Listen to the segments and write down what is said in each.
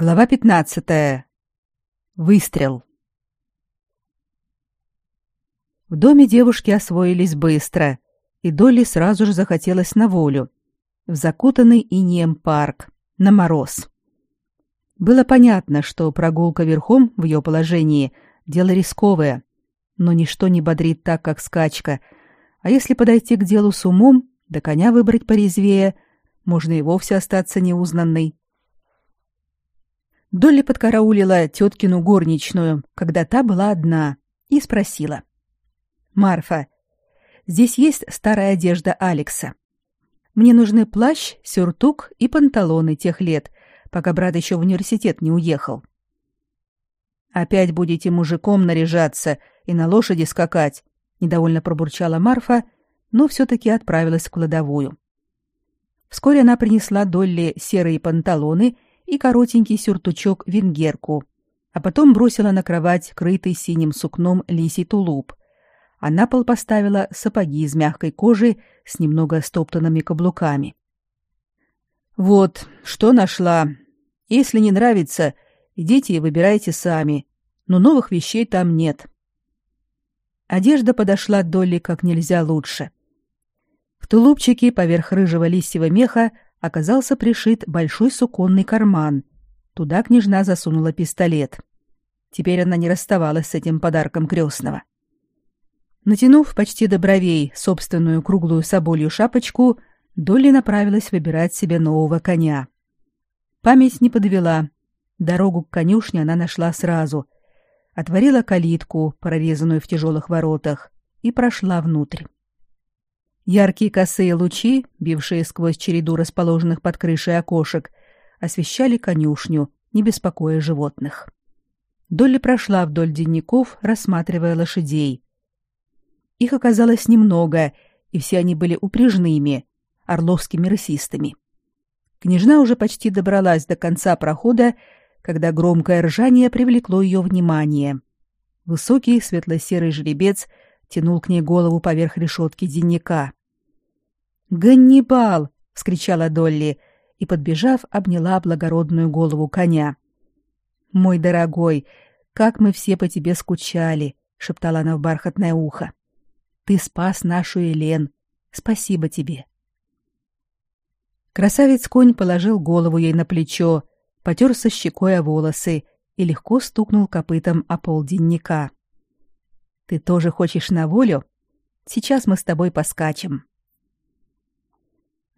Глава 15. Выстрел. В доме девушки освоились быстро, и Долли сразу же захотелось на волю, в закутанный инеем парк, на мороз. Было понятно, что прогулка верхом в ее положении дело рисковое, но ничто не бодрит так, как скачка, а если подойти к делу с умом, да коня выбрать порезвее, можно и вовсе остаться неузнанной. Долли подкараулила теткину горничную, когда та была одна, и спросила. «Марфа, здесь есть старая одежда Алекса. Мне нужны плащ, сюртук и панталоны тех лет, пока брат еще в университет не уехал». «Опять будете мужиком наряжаться и на лошади скакать», — недовольно пробурчала Марфа, но все-таки отправилась в кладовую. Вскоре она принесла Долли серые панталоны и коротенький сюртучок-венгерку, а потом бросила на кровать крытый синим сукном лисий тулуп, а на пол поставила сапоги из мягкой кожи с немного стоптанными каблуками. «Вот, что нашла. Если не нравится, идите и выбирайте сами, но новых вещей там нет». Одежда подошла Долли как нельзя лучше. В тулупчике поверх рыжего лисьего меха оказался пришит большой суконный карман. Туда княжна засунула пистолет. Теперь она не расставалась с этим подарком крестного. Натянув почти до бровей собственную круглую соболью шапочку, Долли направилась выбирать себе нового коня. Память не подвела. Дорогу к конюшне она нашла сразу. Отворила калитку, прорезанную в тяжелых воротах, и прошла внутрь. Яркие косые лучи, бившие сквозь череду расположенных под крышей окошек, освещали конюшню, не беспокоя животных. Долли прошла вдоль денников, рассматривая лошадей. Их оказалось немного, и все они были упряжными, орловскими рысистыми. Княжна уже почти добралась до конца прохода, когда громкое ржание привлекло ее внимание. Высокий светло-серый жеребец тянул к ней голову поверх решетки денника. «Ганнибал!» — вскричала Долли и, подбежав, обняла благородную голову коня. «Мой дорогой, как мы все по тебе скучали!» — шептала она в бархатное ухо. «Ты спас нашу Елен. Спасибо тебе!» Красавец-конь положил голову ей на плечо, потерся щекой о волосы и легко стукнул копытом о пол денника. «Ты тоже хочешь на волю? Сейчас мы с тобой поскачем».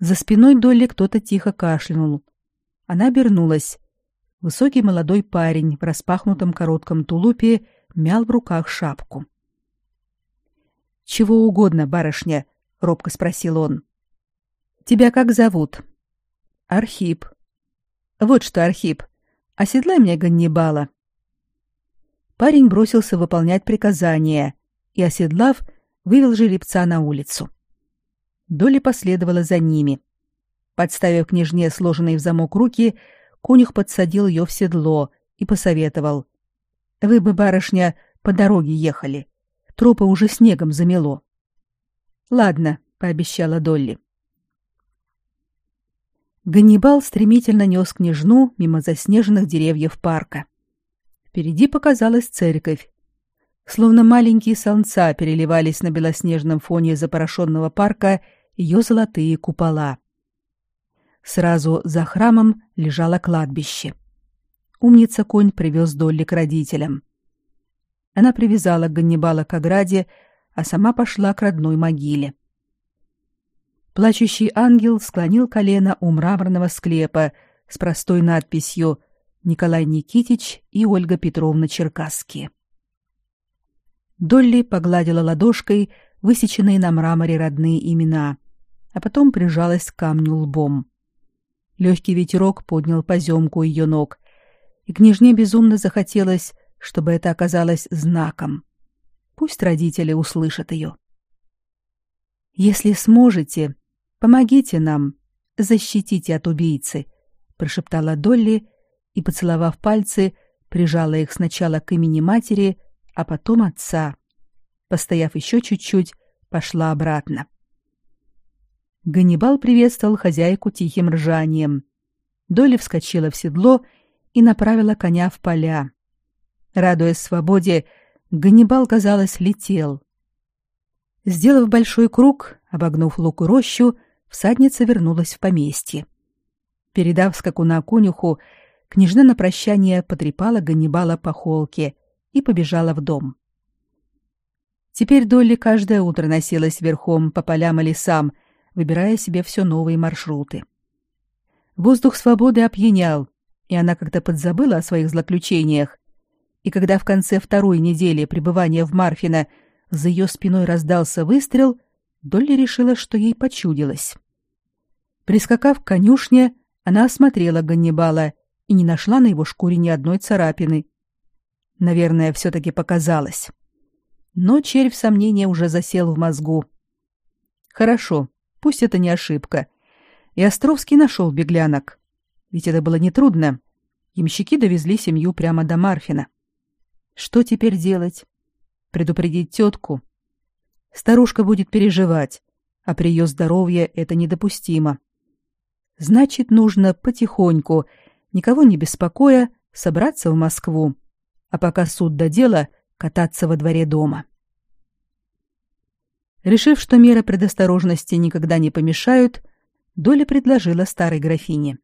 За спиной Долли кто-то тихо кашлянул. Она обернулась. Высокий молодой парень в распахнутом коротком тулупе мял в руках шапку. «Чего угодно, барышня?» — робко спросил он. «Тебя как зовут?» «Архип». «Вот что, Архип, оседлай мне Ганнибала». Парень бросился выполнять приказание и, оседлав, вывел жеребца на улицу. Доля последовала за ними. Подставив княжне сложенные в замок руки, конюх подсадил ее в седло и посоветовал. «Вы бы, барышня, по дороге ехали. Тропы уже снегом замело». «Ладно», — пообещала Долли. Ганнибал стремительно нес княжну мимо заснеженных деревьев парка. Впереди показалась церковь. Словно маленькие солнца переливались на белоснежном фоне запорошенного парка ее золотые купола. Сразу за храмом лежало кладбище. Умница конь привез Долли к родителям. Она привязала Ганнибала к ограде, а сама пошла к родной могиле. Плачущий ангел склонил колено у мраморного склепа с простой надписью «Николай Никитич и Ольга Петровна Черкасские». Долли погладила ладошкой высеченные на мраморе родные имена — а потом прижалась к камню лбом. Легкий ветерок поднял поземку ее ног, и княжне безумно захотелось, чтобы это оказалось знаком. Пусть родители услышат ее. «Если сможете, помогите нам, защитите от убийцы», — прошептала Долли и, поцеловав пальцы, прижала их сначала к имени матери, а потом отца. Постояв еще чуть-чуть, пошла обратно. Ганнибал приветствовал хозяйку тихим ржанием. Доля вскочила в седло и направила коня в поля. Радуясь свободе, Ганнибал, казалось, летел. Сделав большой круг, обогнув лук и рощу, всадница вернулась в поместье. Передав скакуна конюху, княжна на прощание потрепала Ганнибала по холке и побежала в дом. Теперь Долли каждое утро носилась верхом по полям и лесам, выбирая себе все новые маршруты. Воздух свободы опьянял, и она как-то подзабыла о своих злоключениях. И когда в конце второй недели пребывания в Марфино за ее спиной раздался выстрел, Долли решила, что ей почудилось. Прискакав к конюшне, она осмотрела Ганнибала и не нашла на его шкуре ни одной царапины. Наверное, все-таки показалось. Но червь сомнения уже засел в мозгу. Хорошо, пусть это не ошибка. И Островский нашел беглянок. Ведь это было нетрудно. Ямщики довезли семью прямо до Марфина. Что теперь делать? Предупредить тетку? Старушка будет переживать, а при ее здоровье это недопустимо. Значит, нужно потихоньку, никого не беспокоя, собраться в Москву, а пока суд до дела, кататься во дворе дома. Решив, что меры предосторожности никогда не помешают, Доля предложила старой графине.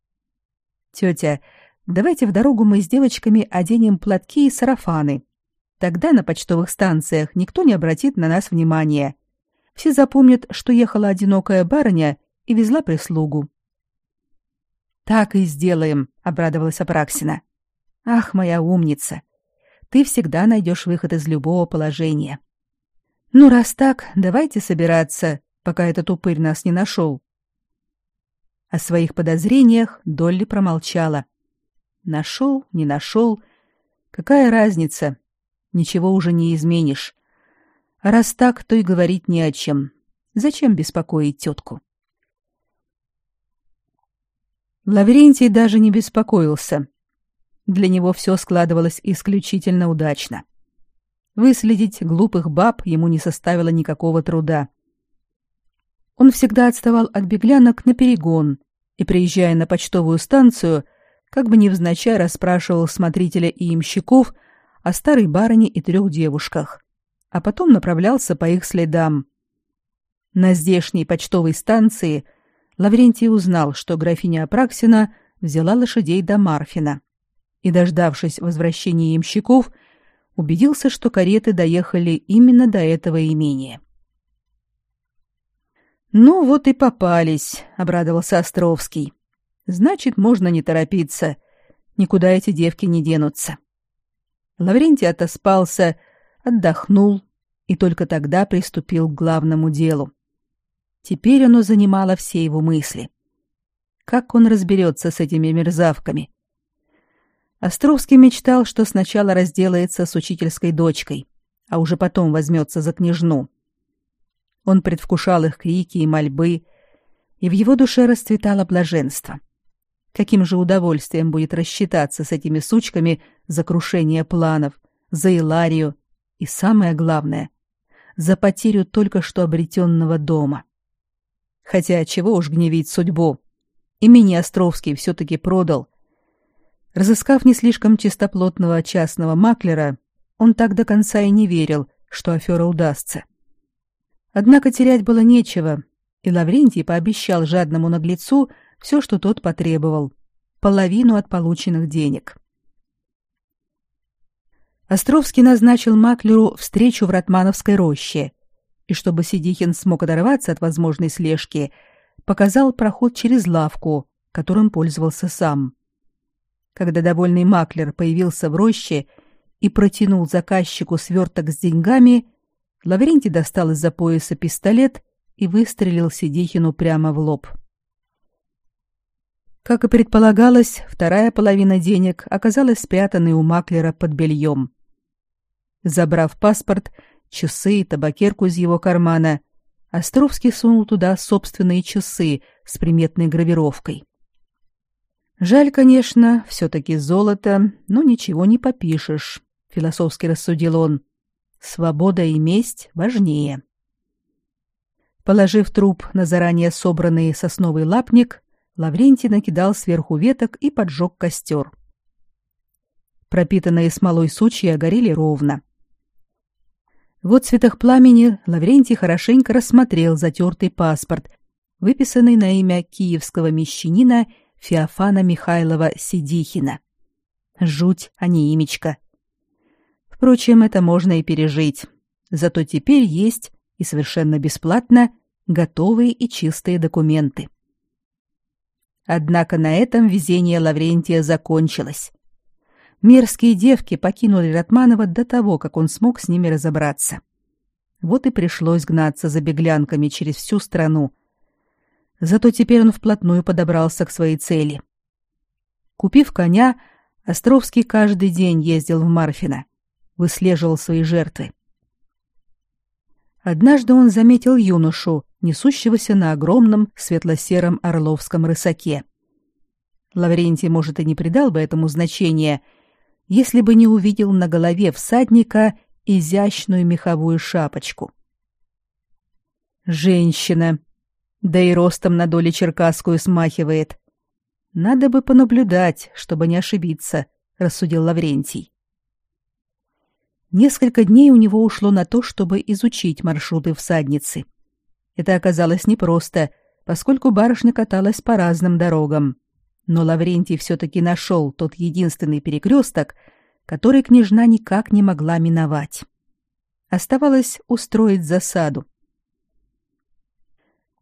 «Тетя, давайте в дорогу мы с девочками оденем платки и сарафаны. Тогда на почтовых станциях никто не обратит на нас внимания. Все запомнят, что ехала одинокая барыня и везла прислугу. Так и сделаем, обрадовалась Апраксина. Ах, моя умница. Ты всегда найдешь выход из любого положения. Ну раз так, давайте собираться, пока этот упырь нас не нашел. О своих подозрениях Долли промолчала. Нашел, не нашел, какая разница? ничего уже не изменишь. А раз так, то и говорить не о чем. Зачем беспокоить тетку? Лаврентий даже не беспокоился. Для него все складывалось исключительно удачно. Выследить глупых баб ему не составило никакого труда. Он всегда отставал от беглянок на перегон и, приезжая на почтовую станцию, как бы невзначай расспрашивал смотрителя и имщиков – о старой барыне и трех девушках, а потом направлялся по их следам. На здешней почтовой станции Лаврентий узнал, что графиня Апраксина взяла лошадей до Марфина и, дождавшись возвращения ямщиков, убедился, что кареты доехали именно до этого имения. «Ну вот и попались», — обрадовался Островский. «Значит, можно не торопиться. Никуда эти девки не денутся». Лаврентий отоспался, отдохнул и только тогда приступил к главному делу. Теперь оно занимало все его мысли. Как он разберется с этими мерзавками? Островский мечтал, что сначала разделается с учительской дочкой, а уже потом возьмется за княжну. Он предвкушал их крики и мольбы, и в его душе расцветало блаженство. Каким же удовольствием будет рассчитаться с этими сучками за крушение планов, за Иларию и, самое главное, за потерю только что обретенного дома. Хотя чего уж гневить судьбу. Имени Островский все-таки продал. Разыскав не слишком чистоплотного частного маклера, он так до конца и не верил, что афера удастся. Однако терять было нечего, и Лаврентий пообещал жадному наглецу, все, что тот потребовал, половину от полученных денег. Островский назначил Маклеру встречу в Ратмановской роще, и чтобы Сидихин смог оторваться от возможной слежки, показал проход через лавку, которым пользовался сам. Когда довольный Маклер появился в роще и протянул заказчику сверток с деньгами, Лаврентий достал из-за пояса пистолет и выстрелил Сидихину прямо в лоб. — как и предполагалось, вторая половина денег оказалась спрятанной у маклера под бельем. Забрав паспорт, часы и табакерку из его кармана, Островский сунул туда собственные часы с приметной гравировкой. Жаль, конечно, все-таки золото, но ничего не попишешь, философски рассудил он. Свобода и месть важнее. Положив труп на заранее собранный сосновый лапник, Лаврентий накидал сверху веток и поджег костер. Пропитанные смолой сучья горели ровно. В отцветах пламени Лаврентий хорошенько рассмотрел затертый паспорт, выписанный на имя киевского мещанина Феофана Михайлова Сидихина. Жуть, а не имечко. Впрочем, это можно и пережить. Зато теперь есть, и совершенно бесплатно, готовые и чистые документы. Однако на этом везение Лаврентия закончилось. Мерзкие девки покинули Ратманова до того, как он смог с ними разобраться. Вот и пришлось гнаться за беглянками через всю страну. Зато теперь он вплотную подобрался к своей цели. Купив коня, Островский каждый день ездил в Марфино, выслеживал свои жертвы. Однажды он заметил юношу, несущегося на огромном светло-сером орловском рысаке. Лаврентий, может, и не придал бы этому значения, если бы не увидел на голове всадника изящную меховую шапочку. Женщина, да и ростом на доле черкасскую смахивает. Надо бы понаблюдать, чтобы не ошибиться, рассудил Лаврентий. Несколько дней у него ушло на то, чтобы изучить маршруты всадницы. Это оказалось непросто, поскольку барышня каталась по разным дорогам. Но Лаврентий все-таки нашел тот единственный перекресток, который княжна никак не могла миновать. Оставалось устроить засаду.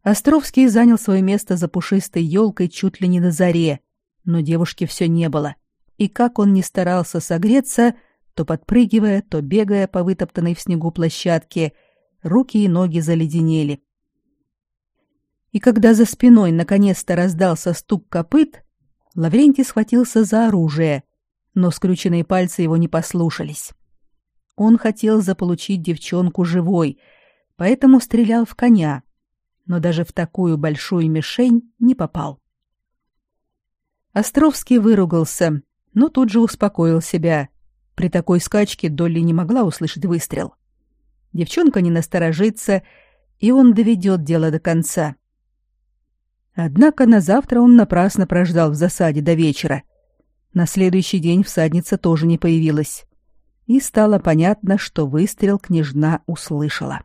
Островский занял свое место за пушистой елкой чуть ли не на заре, но девушки все не было. И как он ни старался согреться, то подпрыгивая, то бегая по вытоптанной в снегу площадке, руки и ноги заледенели. И когда за спиной наконец-то раздался стук копыт, Лаврентий схватился за оружие, но скрюченные пальцы его не послушались. Он хотел заполучить девчонку живой, поэтому стрелял в коня, но даже в такую большую мишень не попал. Островский выругался, но тут же успокоил себя. При такой скачке Долли не могла услышать выстрел. Девчонка не насторожится, и он доведет дело до конца. Однако на завтра он напрасно прождал в засаде до вечера. На следующий день всадница тоже не появилась. И стало понятно, что выстрел княжна услышала.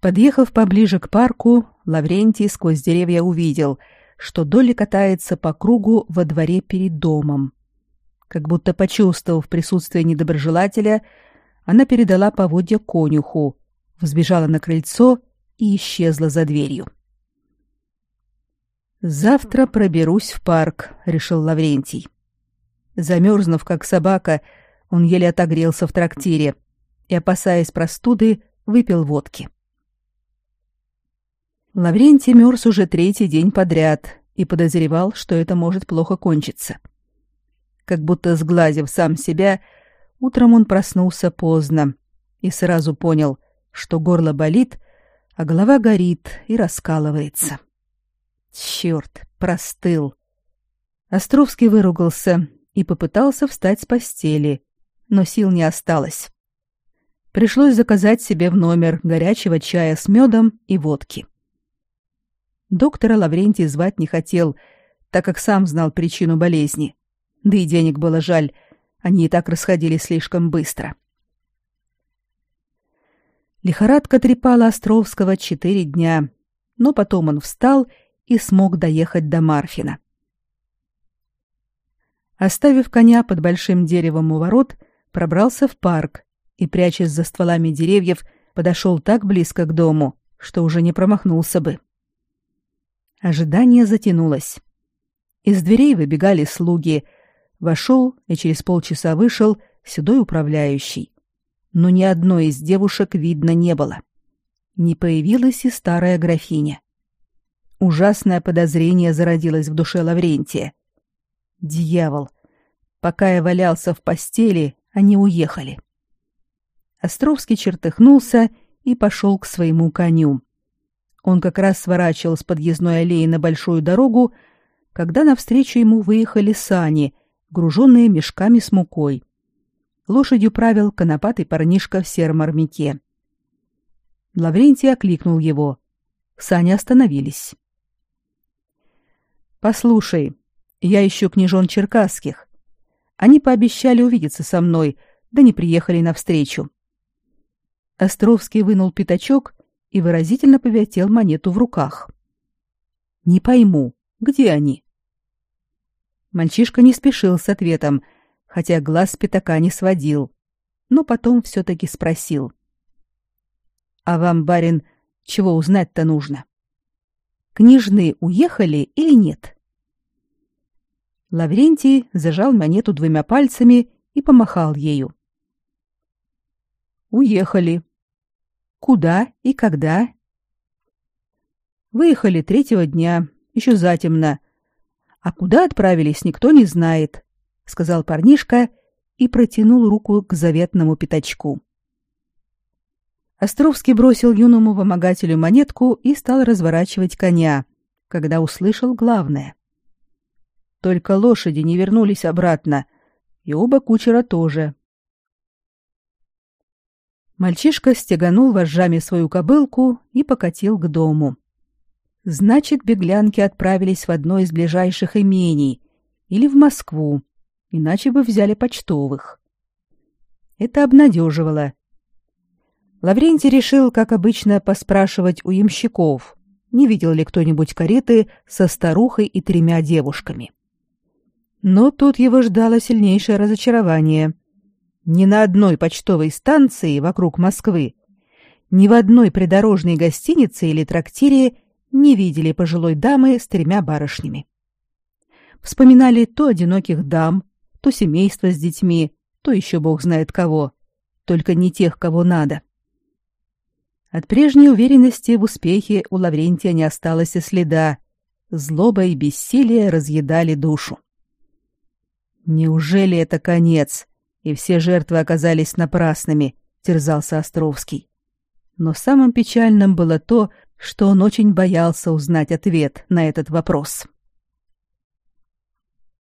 Подъехав поближе к парку, Лаврентий сквозь деревья увидел, что Долли катается по кругу во дворе перед домом. Как будто почувствовав присутствие недоброжелателя, она передала поводья конюху, взбежала на крыльцо и исчезла за дверью. «Завтра проберусь в парк», — решил Лаврентий. Замерзнув, как собака, он еле отогрелся в трактире и, опасаясь простуды, выпил водки. Лаврентий мерз уже третий день подряд и подозревал, что это может плохо кончиться. Как будто сглазив сам себя, утром он проснулся поздно и сразу понял, что горло болит, а голова горит и раскалывается. Черт, простыл. Островский выругался и попытался встать с постели, но сил не осталось. Пришлось заказать себе в номер горячего чая с медом и водки. Доктора Лаврентий звать не хотел, так как сам знал причину болезни. Да и денег было жаль, они и так расходились слишком быстро. Лихорадка трепала Островского четыре дня, но потом он встал и смог доехать до Марфина. Оставив коня под большим деревом у ворот, пробрался в парк и, прячась за стволами деревьев, подошел так близко к дому, что уже не промахнулся бы. Ожидание затянулось. Из дверей выбегали слуги. Вошел и через полчаса вышел седой управляющий. Но ни одной из девушек видно не было. Не появилась и старая графиня. Ужасное подозрение зародилось в душе Лаврентия. Дьявол! Пока я валялся в постели, они уехали. Островский чертыхнулся и пошел к своему коню. Он как раз сворачивал с подъездной аллеи на большую дорогу, когда навстречу ему выехали сани, груженные мешками с мукой. Лошадью правил конопатый парнишка в сером армяке. Лаврентий окликнул его. Сани остановились. «Послушай, я ищу княжон черкасских. Они пообещали увидеться со мной, да не приехали навстречу. Островский вынул пятачок и выразительно повертел монету в руках. Не пойму, где они? Мальчишка не спешил с ответом, хотя глаз с пятака не сводил, но потом все-таки спросил. «А вам, барин, чего узнать-то нужно? Княжны уехали или нет?» Лаврентий зажал монету двумя пальцами и помахал ею. «Уехали. Куда и когда?» «Выехали третьего дня, еще затемно. А куда отправились, никто не знает», — сказал парнишка и протянул руку к заветному пятачку. Островский бросил юному вымогателю монетку и стал разворачивать коня, когда услышал главное. Только лошади не вернулись обратно, и оба кучера тоже. Мальчишка стеганул вожжами свою кобылку и покатил к дому. Значит, беглянки отправились в одно из ближайших имений или в Москву, иначе бы взяли почтовых. Это обнадеживало. Лаврентий решил, как обычно, поспрашивать у ямщиков, не видел ли кто-нибудь кареты со старухой и тремя девушками. Но тут его ждало сильнейшее разочарование. Ни на одной почтовой станции вокруг Москвы, ни в одной придорожной гостинице или трактире не видели пожилой дамы с тремя барышнями. Вспоминали то одиноких дам, то семейство с детьми, то еще бог знает кого, только не тех, кого надо. От прежней уверенности в успехе у Лаврентия не осталось и следа. Злоба и бессилие разъедали душу. Неужели это конец, и все жертвы оказались напрасными, терзался Островский. Но самым печальным было то, что он очень боялся узнать ответ на этот вопрос.